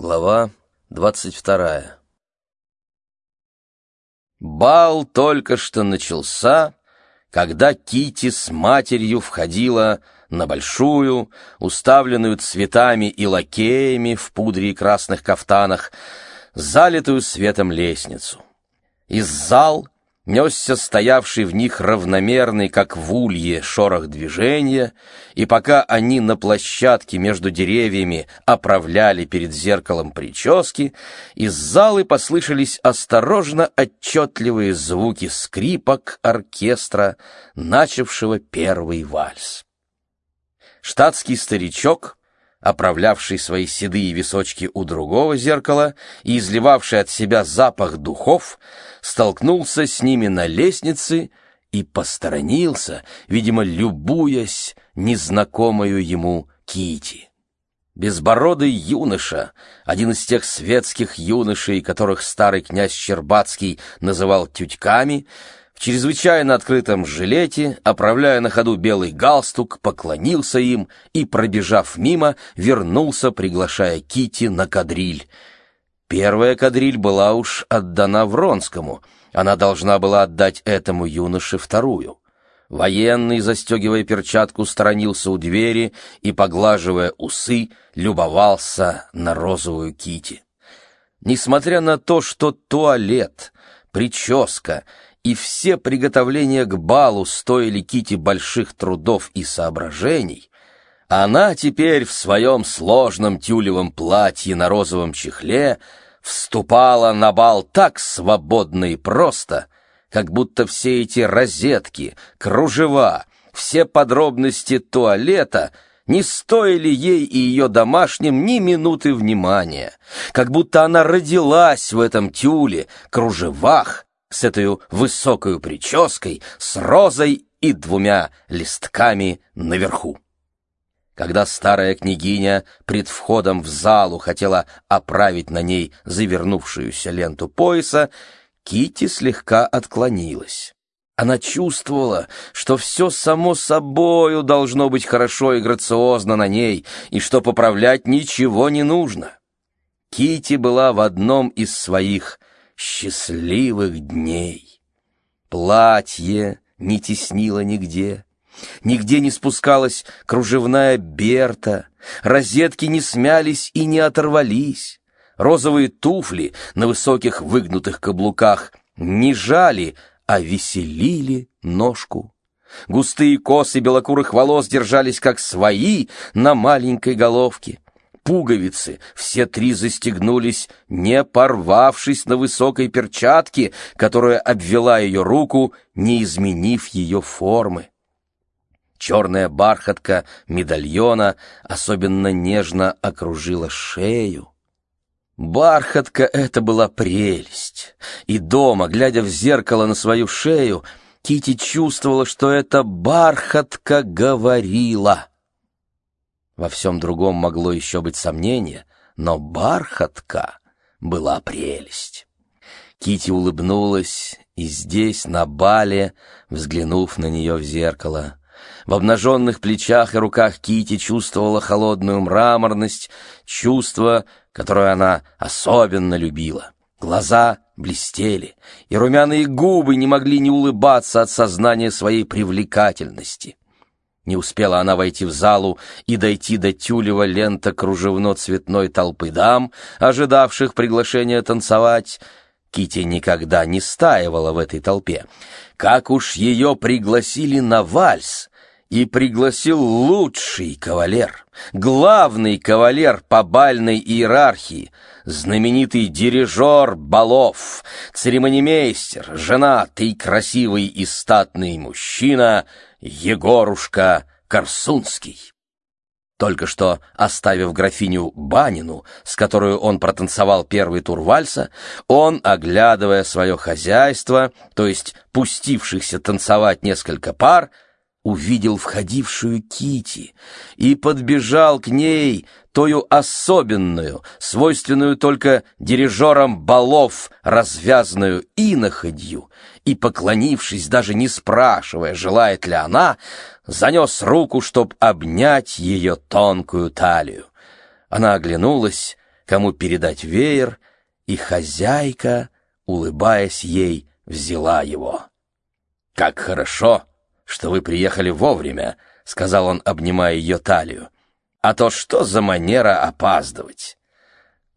Глава двадцать вторая Бал только что начался, когда Кити с матерью входила на большую, уставленную цветами и лакеями в пудре и красных кафтанах, залитую светом лестницу. Из зал несся стоявший в них равномерный, как в улье, шорох движения, и пока они на площадке между деревьями оправляли перед зеркалом прически, из залы послышались осторожно отчетливые звуки скрипок оркестра, начавшего первый вальс. Штатский старичок оправлявший свои седые височки у другого зеркала и изливавший от себя запах духов, столкнулся с ними на лестнице и посторонился, видимо, любуясь незнакомою ему Кити. Безбородый юноша, один из тех светских юношей, которых старый князь Щербацкий называл тютьками, в чрезвычайно открытом жилете, оправляя на ходу белый галстук, поклонился им и, пробежав мимо, вернулся, приглашая Кити на кадриль. Первая кадриль была уж отдана Вронскому, она должна была отдать этому юноше вторую. Военный, застегивая перчатку, сторонился у двери и, поглаживая усы, любовался на розовую Кити. Несмотря на то, что туалет, прическа и все приготовления к балу стоили Кити больших трудов и соображений, она теперь в своем сложном тюлевом платье на розовом чехле вступала на бал так свободно и просто, как будто все эти розетки, кружева, все подробности туалета не стоили ей и ее домашним ни минуты внимания, как будто она родилась в этом тюле, кружевах с этой высокой прической, с розой и двумя листками наверху. Когда старая княгиня пред входом в залу хотела оправить на ней завернувшуюся ленту пояса, Кити слегка отклонилась. Она чувствовала, что все само собою должно быть хорошо и грациозно на ней, и что поправлять ничего не нужно. Кити была в одном из своих счастливых дней. Платье не теснило нигде, нигде не спускалась кружевная берта, розетки не смялись и не оторвались, розовые туфли на высоких выгнутых каблуках не жали, а веселили ножку. Густые косы белокурых волос держались как свои на маленькой головке пуговицы, все три застегнулись, не порвавшись на высокой перчатке, которая обвела ее руку, не изменив ее формы. Черная бархатка медальона особенно нежно окружила шею. Бархатка — это была прелесть, и дома, глядя в зеркало на свою шею, Кити чувствовала, что эта бархатка говорила — во всем другом могло еще быть сомнение, но бархатка была прелесть. Кити улыбнулась и здесь, на бале, взглянув на нее в зеркало. В обнаженных плечах и руках Кити чувствовала холодную мраморность, чувство, которое она особенно любила. Глаза блестели, и румяные губы не могли не улыбаться от сознания своей привлекательности. Не успела она войти в залу и дойти до тюлева лента кружевно-цветной толпы дам, ожидавших приглашения танцевать. Кити никогда не стаивала в этой толпе. Как уж ее пригласили на вальс, и пригласил лучший кавалер, главный кавалер по бальной иерархии, знаменитый дирижер балов, церемонимейстер, женатый, красивый и статный мужчина Егорушка Корсунский. Только что оставив графиню Банину, с которой он протанцевал первый тур вальса, он, оглядывая свое хозяйство, то есть пустившихся танцевать несколько пар, увидел входившую Кити и подбежал к ней, тою особенную, свойственную только дирижерам балов, развязную иноходью, и, поклонившись, даже не спрашивая, желает ли она, занес руку, чтоб обнять ее тонкую талию. Она оглянулась, кому передать веер, и хозяйка, улыбаясь ей, взяла его. «Как хорошо, что вы приехали вовремя», — сказал он, обнимая ее талию. «А то что за манера опаздывать?»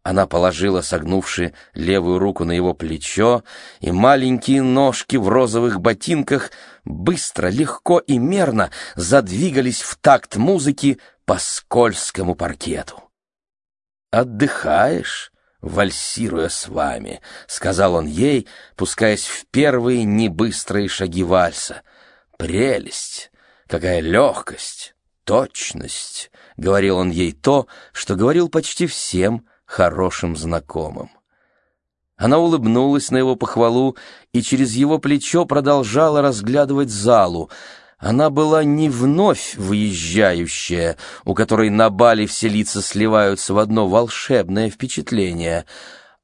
Она положила, согнувши левую руку на его плечо, и маленькие ножки в розовых ботинках быстро, легко и мерно задвигались в такт музыки по скользкому паркету. «Отдыхаешь, вальсируя с вами», — сказал он ей, пускаясь в первые небыстрые шаги вальса. «Прелесть! Какая легкость! Точность!» — говорил он ей то, что говорил почти всем, — хорошим знакомым. Она улыбнулась на его похвалу и через его плечо продолжала разглядывать залу. Она была не вновь выезжающая, у которой на бале все лица сливаются в одно волшебное впечатление.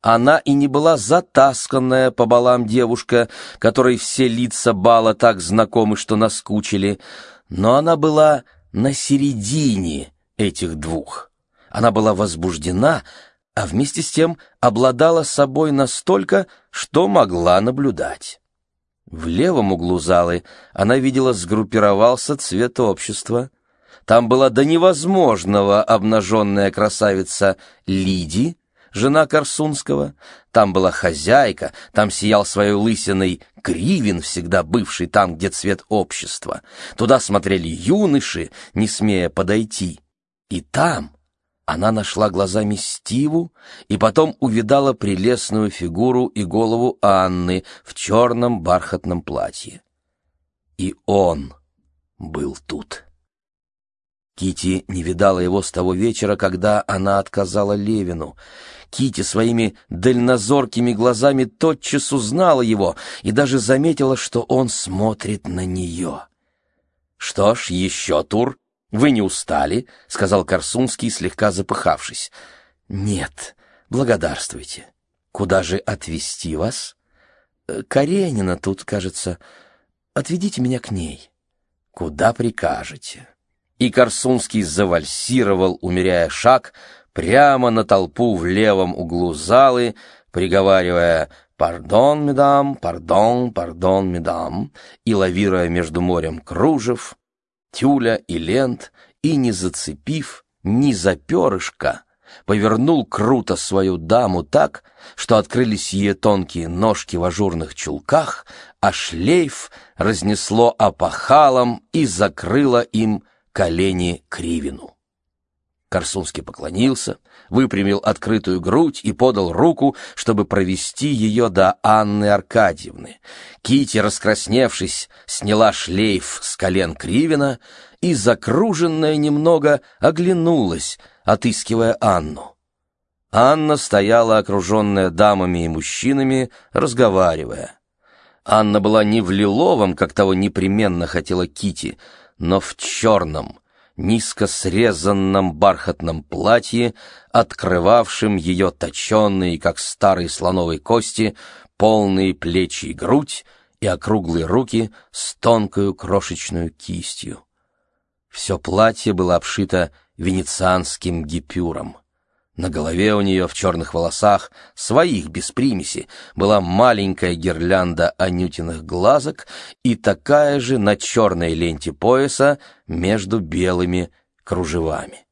Она и не была затасканная по балам девушка, которой все лица бала так знакомы, что наскучили, но она была на середине этих двух. Она была возбуждена, а вместе с тем обладала собой настолько, что могла наблюдать. В левом углу залы она видела сгруппировался цвет общества. Там была до невозможного обнаженная красавица Лиди, жена Корсунского. Там была хозяйка, там сиял своей лысиной Кривин, всегда бывший там, где цвет общества. Туда смотрели юноши, не смея подойти. И там она нашла глазами Стиву и потом увидала прелестную фигуру и голову Анны в черном бархатном платье. И он был тут. Кити не видала его с того вечера, когда она отказала Левину. Кити своими дальнозоркими глазами тотчас узнала его и даже заметила, что он смотрит на нее. «Что ж, еще тур», «Вы не устали?» — сказал Корсунский, слегка запыхавшись. «Нет, благодарствуйте. Куда же отвезти вас?» «Э, «Каренина тут, кажется. Отведите меня к ней». «Куда прикажете?» И Корсунский завальсировал, умеряя шаг, прямо на толпу в левом углу залы, приговаривая «Пардон, медам, пардон, пардон, медам», и лавируя между морем кружев, тюля и лент, и, не зацепив ни за перышко, повернул круто свою даму так, что открылись ее тонкие ножки в ажурных чулках, а шлейф разнесло опахалом и закрыло им колени кривину. Корсунский поклонился, выпрямил открытую грудь и подал руку, чтобы провести ее до Анны Аркадьевны. Кити, раскрасневшись, сняла шлейф с колен Кривина и, закруженная немного, оглянулась, отыскивая Анну. Анна стояла, окруженная дамами и мужчинами, разговаривая. Анна была не в лиловом, как того непременно хотела Кити, но в черном — низко срезанном бархатном платье, открывавшем ее точенные, как старые слоновые кости, полные плечи и грудь и округлые руки с тонкою крошечную кистью. Все платье было обшито венецианским гипюром. На голове у нее в черных волосах, своих без примеси, была маленькая гирлянда анютиных глазок и такая же на черной ленте пояса между белыми кружевами.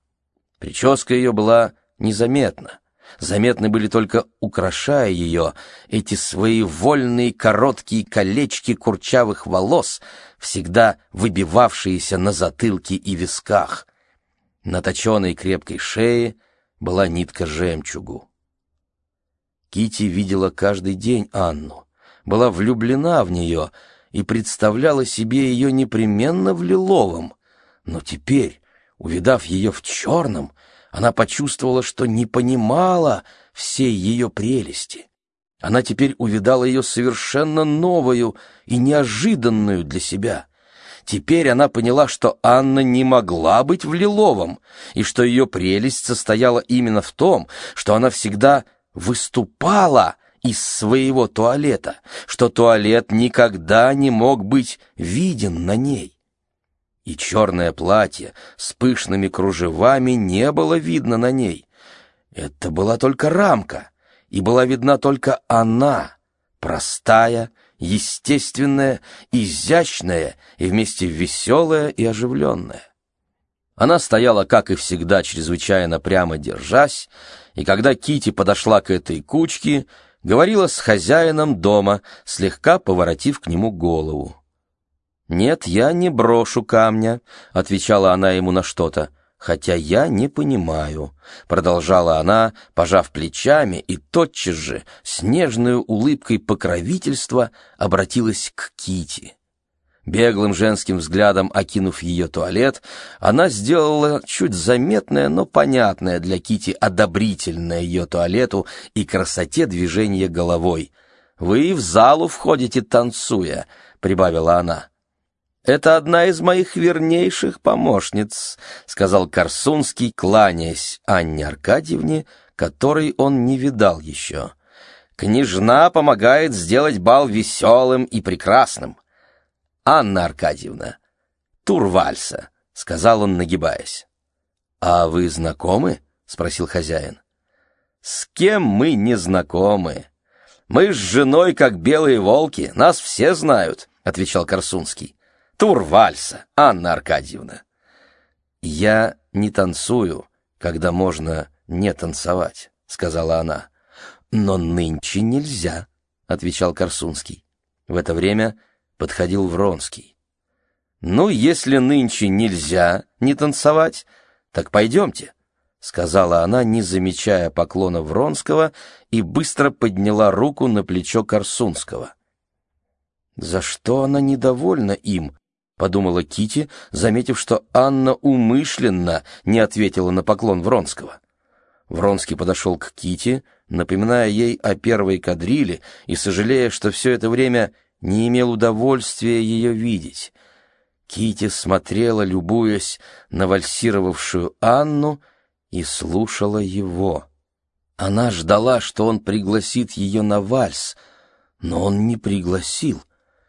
Прическа ее была незаметна. Заметны были только, украшая ее, эти свои вольные короткие колечки курчавых волос, всегда выбивавшиеся на затылке и висках. На точенной крепкой шее — была нитка жемчугу. Кити видела каждый день Анну, была влюблена в нее и представляла себе ее непременно в лиловом, но теперь, увидав ее в черном, она почувствовала, что не понимала всей ее прелести. Она теперь увидала ее совершенно новую и неожиданную для себя — Теперь она поняла, что Анна не могла быть в лиловом, и что ее прелесть состояла именно в том, что она всегда выступала из своего туалета, что туалет никогда не мог быть виден на ней. И черное платье с пышными кружевами не было видно на ней. Это была только рамка, и была видна только она, простая, естественная, изящная и вместе веселая и оживленная. Она стояла, как и всегда, чрезвычайно прямо держась, и когда Кити подошла к этой кучке, говорила с хозяином дома, слегка поворотив к нему голову. «Нет, я не брошу камня», — отвечала она ему на что-то хотя я не понимаю», — продолжала она, пожав плечами, и тотчас же с нежной улыбкой покровительства обратилась к Кити. Беглым женским взглядом окинув ее туалет, она сделала чуть заметное, но понятное для Кити одобрительное ее туалету и красоте движения головой. «Вы в залу входите, танцуя», — прибавила она. «Это одна из моих вернейших помощниц», — сказал Корсунский, кланяясь Анне Аркадьевне, которой он не видал еще. «Княжна помогает сделать бал веселым и прекрасным». «Анна Аркадьевна, тур вальса», — сказал он, нагибаясь. «А вы знакомы?» — спросил хозяин. «С кем мы не знакомы? Мы с женой как белые волки, нас все знают», — отвечал Корсунский тур вальса, Анна Аркадьевна. Я не танцую, когда можно не танцевать, сказала она. Но нынче нельзя, отвечал Корсунский. В это время подходил Вронский. Ну, если нынче нельзя не танцевать, так пойдемте, сказала она, не замечая поклона Вронского, и быстро подняла руку на плечо Корсунского. За что она недовольна им? Подумала Кити, заметив, что Анна умышленно не ответила на поклон Вронского. Вронский подошел к Кити, напоминая ей о первой кадриле и сожалея, что все это время не имел удовольствия ее видеть. Кити смотрела, любуясь на вальсировавшую Анну, и слушала его. Она ждала, что он пригласит ее на вальс, но он не пригласил,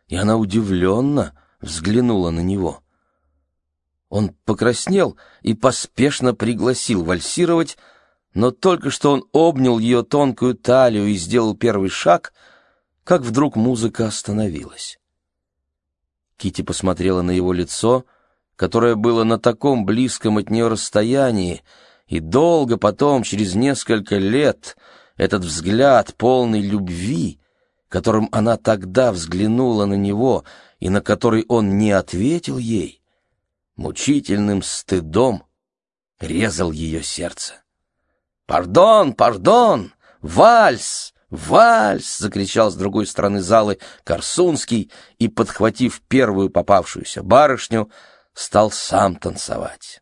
и она удивленно взглянула на него. Он покраснел и поспешно пригласил вальсировать, но только что он обнял ее тонкую талию и сделал первый шаг, как вдруг музыка остановилась. Кити посмотрела на его лицо, которое было на таком близком от нее расстоянии, и долго потом, через несколько лет, этот взгляд полный любви, которым она тогда взглянула на него и на который он не ответил ей, мучительным стыдом резал ее сердце. «Пардон, пардон! Вальс! Вальс!» — закричал с другой стороны залы Корсунский и, подхватив первую попавшуюся барышню, стал сам танцевать.